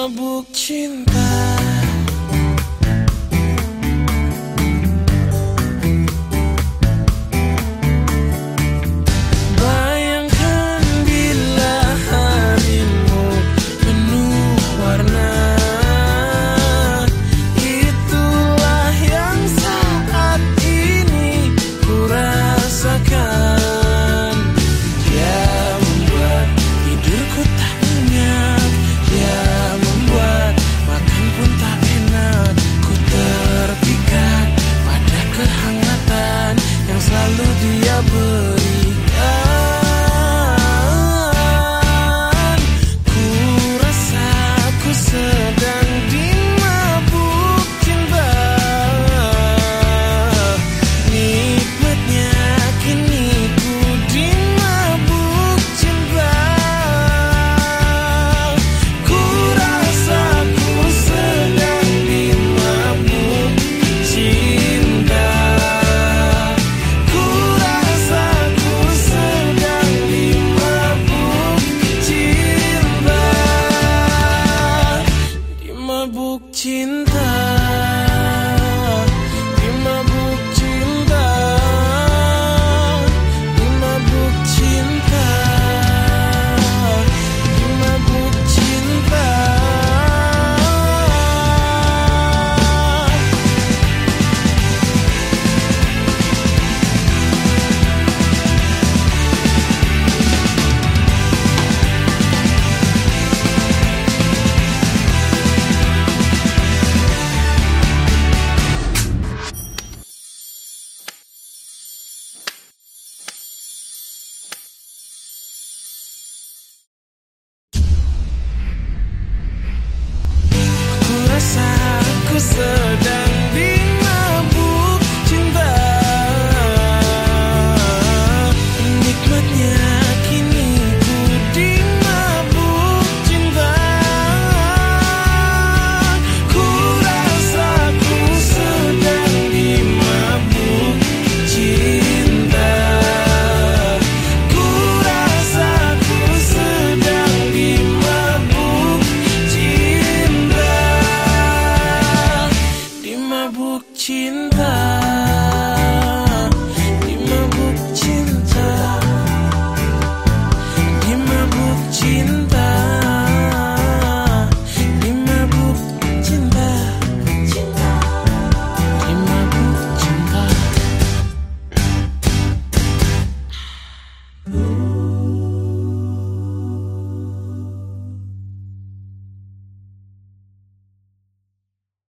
mabuk cinta.